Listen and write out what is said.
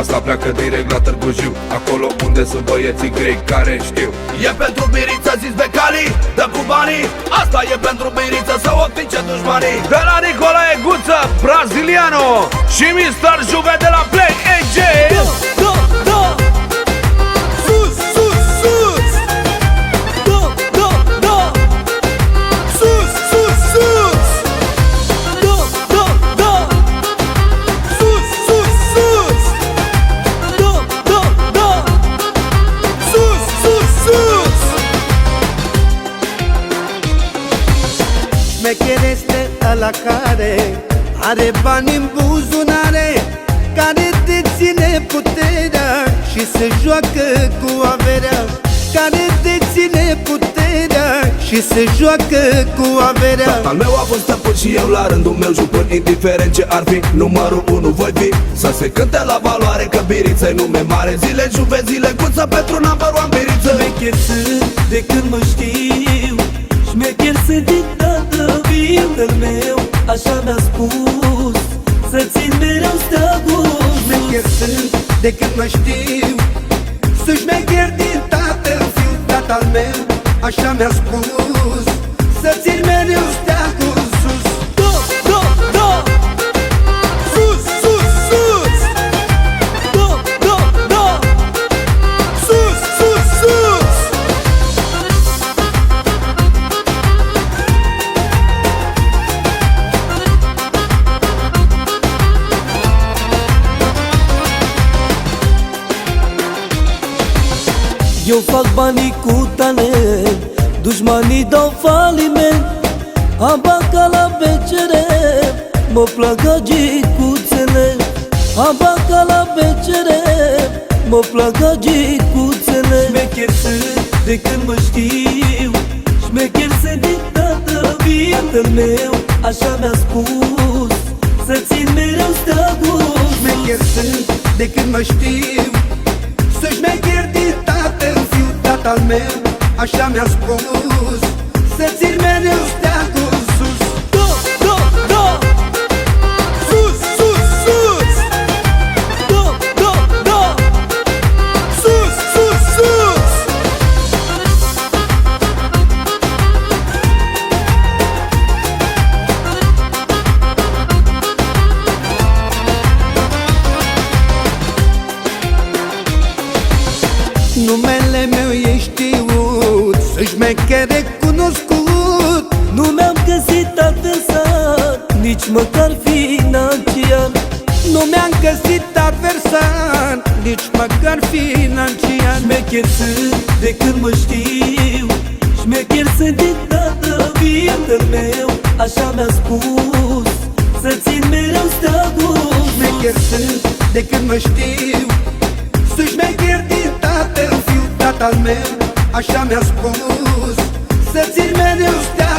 Asta pleacă direct la Târgu Jiu Acolo unde sunt băieții grei care știu. E pentru biriță zis becalii Dă cu banii. Asta e pentru biriță să o pice dușmanii. De la Nicolae Guță, Braziliano. Și Mr. Juve de la Play AJ Șmecher este ăla care Are bani în buzunare Care deține puterea Și se joacă cu averea. Care deține puterea Și se joacă cu averea. Al meu a fost stăpân și eu la rândul meu jupân Indiferent ce ar fi, numărul unu voi fi. Să se cânte la valoare că biriță nume mare. Zile juve, zile cuță pentru number one biriță. Șmecher sunt de când mă știu fiul meu Așa mi-a spus Să țin mereu stăgus Șmecher sunt de când mă știu Sunt șmecher din tatăl fiu tatăl meu Așa mi-a spus Să țin Eu fac banii cu talent Dușmanii dau faliment. Am banca la BCR Mă plac agicuțele Am banca la BCR Mă plac agicuțele Șmecher sunt de când mă știu Șmecher sunt din tată fiul meu. Așa mi-a spus Să țin mereu stăgus Șmecher sunt de când mă știu Sunt șmecher din tatăl fiu tatăl meu Așa mi-a spus Să țin mereu steagul sus. Da, da, da Sus, sus, sus! Da, da, da Sus, sus, sus! Numele meu e știut Să șmecher recunoscut Nu mi-am găsit adversar Nici măcar financiar. Nu mi-am găsit adversar Nici măcar financiar. Șmecher sunt de când mă știu Șmecher sunt din tată fiul meu. Așa mi-a spus Să țin mereu stăgus Șmecher sunt de când mă știu Sunt șmecher din tatăl fiu tatăl meu Așa mi-a spus. Să țin mereu steagul